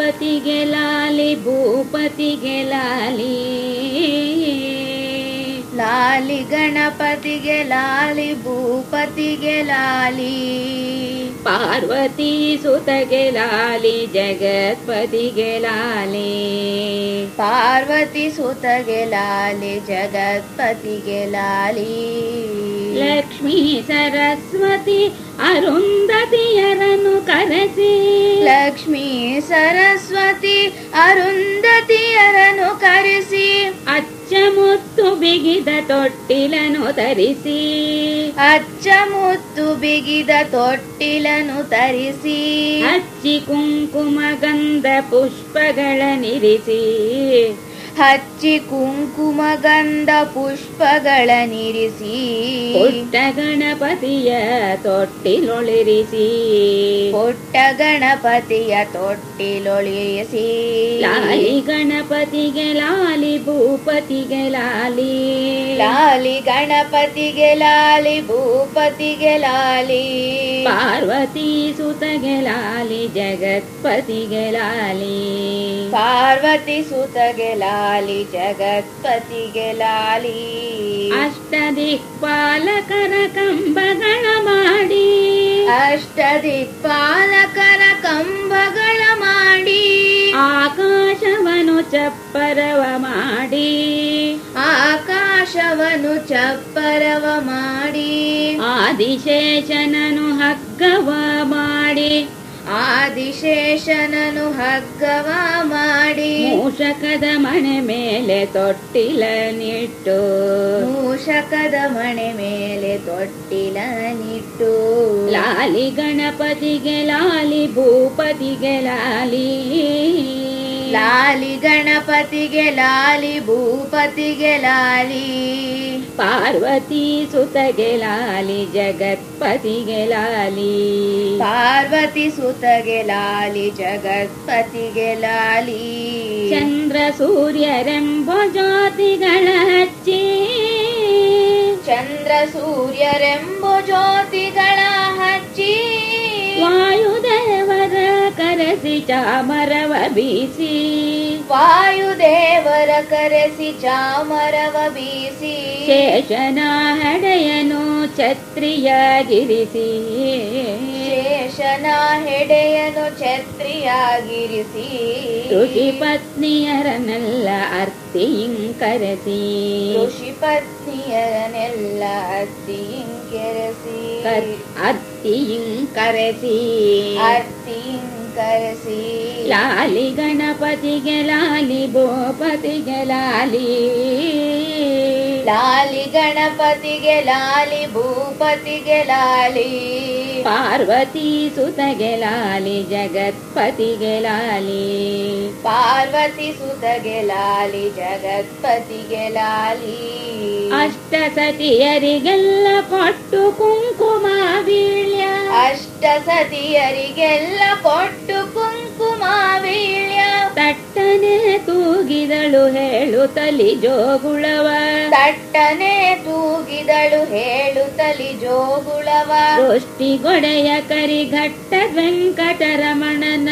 ಗಣಪತಿಗೆ ಲಾಲಿ ಭೂಪತಿಗೆ ಲಾಲಿ ಲಾಲಿ ಗಣಪತಿಗೆ ಲಾಲಿ ಭೂಪತಿಗೆ ಲಾಲಿ ಪಾರ್ವತಿ ಸುತಗೆ ಲಾಲಿ ಜಗತ್ಪತಿಗೆ ಲಾಲಿ ಪಾರ್ವತಿ ಸುತಗೆ ಲಾಲಿ ಜಗತ್ಪತಿಗೆ ಲಾಲಿ ಲಕ್ಷ್ಮೀ ಸರಸ್ವತಿ ಅರುಂಧತಿಯರನ್ನು ಕರೆಸಿ ಲಕ್ಷ್ಮೀ ಸರಸ್ವತಿ ಅರುಂಧತಿಯರನು ಕರೆಸಿ ಅಚ್ಚ ಮುತ್ತು ಬಿಗಿದ ತೊಟ್ಟಿಲನು ತರಿಸಿ ಅಚ್ಚ ಮುತ್ತು ಬಿಗಿದ ತೊಟ್ಟಿಲನು ತರಿಸಿ ಅಚ್ಚಿ ಕುಂಕುಮ ಗಂಧ ಪುಷ್ಪಗಳ ನಿರಿಸಿ ಹಚ್ಚಿ ಕುಂಕುಮ ಗಂಧ ಪುಷ್ಪಗಳ ನಿರಿಸಿ. ಪುಟ್ಟ ಗಣಪತಿಯ ತೊಟ್ಟಿಲೊಳಿರಿಸಿ. ಪುಟ್ಟ ಗಣಪತಿಯ ತೊಟ್ಟಿಲೊಳಿರಿಸಿ. ಲಾಲಿ ಗಣಪತಿಗೆ ಲಾಲಿ ಭೂಪತಿಗೆ ಲಾಲಿ ಲಾಲಿ ಗಣಪತಿಗೆ ಲಾಲಿ ಭೂಪತಿಗೆ ಲಾಲಿ ಪಾರ್ವತಿ ಸುತಗೆ ಲಾಲಿ ಜಗತ್ಪತಿಗೆ ಲಾಲಿ ಪಾರ್ವತಿ ಸುತಗೆ ಲಾಲಿ ಜಗತ್ಪತಿಗೆ ಲಾಲಿ ಅಷ್ಟದಿಕ್ಪಾಲಕರ ಕಂಬಗಳ ಮಾಡಿ ಅಷ್ಟದಿಕ್ಪಾಲಕರ ಚಪ್ಪರವ ಮಾಡಿ ಆಕಾಶವನ್ನು ಚಪ್ಪರವ ಮಾಡಿ ಆದಿಶೇಷನನು ಹಗ್ಗವ ಮಾಡಿ ಆದಿಶೇಷನನು ಹಗ್ಗವ ಮಾಡಿ ಮೂಷಕದ ಮಣೆ ಮೇಲೆ ತೊಟ್ಟಿಲ ನಿಟ್ಟು ಮೂಷಕದ ಮಣೆ ಮೇಲೆ ತೊಟ್ಟಿಲ ನಿಟ್ಟು ಲಾಲಿ ಗಣಪತಿಗೆ ಲಾಲಿ ಭೂಪತಿಗೆ ಲಾಲಿ. गणपति गेलि भूपति गला पार्वती सुतल जगत्पति गेला पार्वती सुत गेलाली जगत्पति गेला चन्द्र सूर्य रेम्बो ज्योति गणी चन्द्र सूर्य रेम्बो ज्योति ಕರೆಸಿ ಚಾಮರವ ಬೀಸಿ. ವಾಯುದೇವರ ಕರೆಸಿ ಚಾಮರವ ಬೀಸಿ. ಶೇಷನ ಹೆಡೆಯನು ಛತ್ರಿಯಾಗಿರಿಸಿ. ಶೇಷನ ಹೆಡೆಯನು ಛತ್ರಿಯಾಗಿರಿಸಿ. ಋಷಿ ಪತ್ನಿಯರನ್ನೆಲ್ಲ ಅರ್ತಿಯಿಂಕರೆಸಿ ಋಷಿ ಪತ್ನಿಯರನ್ನೆಲ್ಲ ಅತ್ತಿಯಿಂಕೆರಸಿ ಕರ್- ಅರ್ತಿಯಿಂಕರೆಸಿ ಅತ್ತಿಯಿಂಕರೆಸಿ ಲಾಲಿ ಗಣಪತಿಗೆ ಲಾಲಿ ಭೂಪತಿಗೆ ಲಾಲಿ. ಲಾಲಿ ಗಣಪತಿಗೆ ಲಾಲಿ ಭೂಪತಿಗೆ ಲಾಲಿ. ಪಾರ್ವತಿ ಸುತಗೆ ಲಾಲಿ ಜಗತ್ಪತಿಗೆ ಲಾಲಿ. ಪಾರ್ವತಿ ಸುತಗೆ ಲಾಲಿ ಜಗತ್ಪತಿಗೆ ಲಾಲಿ. ಅಷ್ಟ ಸತಿಯರಿಗೆಲ್ಲ ಪಟ್ಟು ಕುಂಕುಮ ವೀಳ್ಯ ಅಷ್ಟ ಸತಿಯರಿಗೆಲ್ಲ ಕೊಟ್ಟು ಕುಂಕುಮ ವೀಳ್ಯ ತಟ್ಟನೆ ತೂಗಿದಳು ಹೇಳು ತಲಿ ಜೋಗುಳವ. ತಟ್ಟನೆ ತೂಗಿದಳು ಹೇಳು ತಲಿ ಜೋಗುಳವ. ಕರಿ ಕರಿಘಟ್ಟ ವೆಂಕಟರಮಣನ.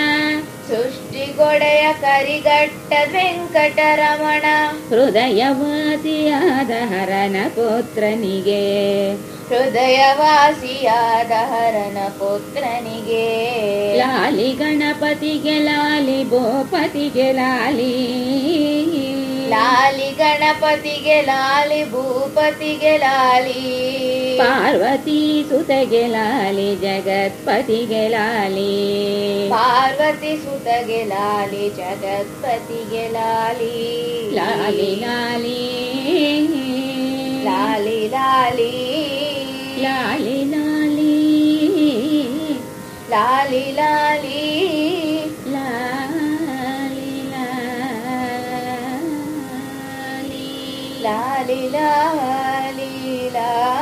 ಸೃಷ್ಟಿಗೊಡೆಯ ಕರಿಗಟ್ಟ ವೆಂಕಟರಮಣ. ಹೃದಯವಾಸಿಯಾದ ಹರನ ಪುತ್ರನಿಗೆ. ಹೃದಯವಾಸಿಯಾದ ಹರನ ಪುತ್ರನಿಗೆ. ಲಾಲಿ ಗಣಪತಿಗೆ ಲಾಲಿ ಭೂಪತಿಗೆ ಲಾಲಿ. ಲಾಲಿ ಗಣಪತಿಗೆ ಲಾಲಿ ಭೂಪತಿಗೆ ಲಾಲಿ. ಪಾರ್ವತಿ ಸುತಗೆ ಲಾಲಿ ಜಗತ್ಪತಿಗೆ ಲಾಲಿ. ಪಾರ್ವತಿ ಸುತಗೆ ಲಾಲಿ ಜಗತ್ಪತಿಗೆ ಲಾಲಿ. ಲಾಲಿ ಲಾಲಿ. ಲಾಲಿ ಲಾಲಿ. ಲಾಲಿ ಲಾಲಿ. ಲಾಲಿ ಲಾಲಿ. ലാലിലാ ലീലാ.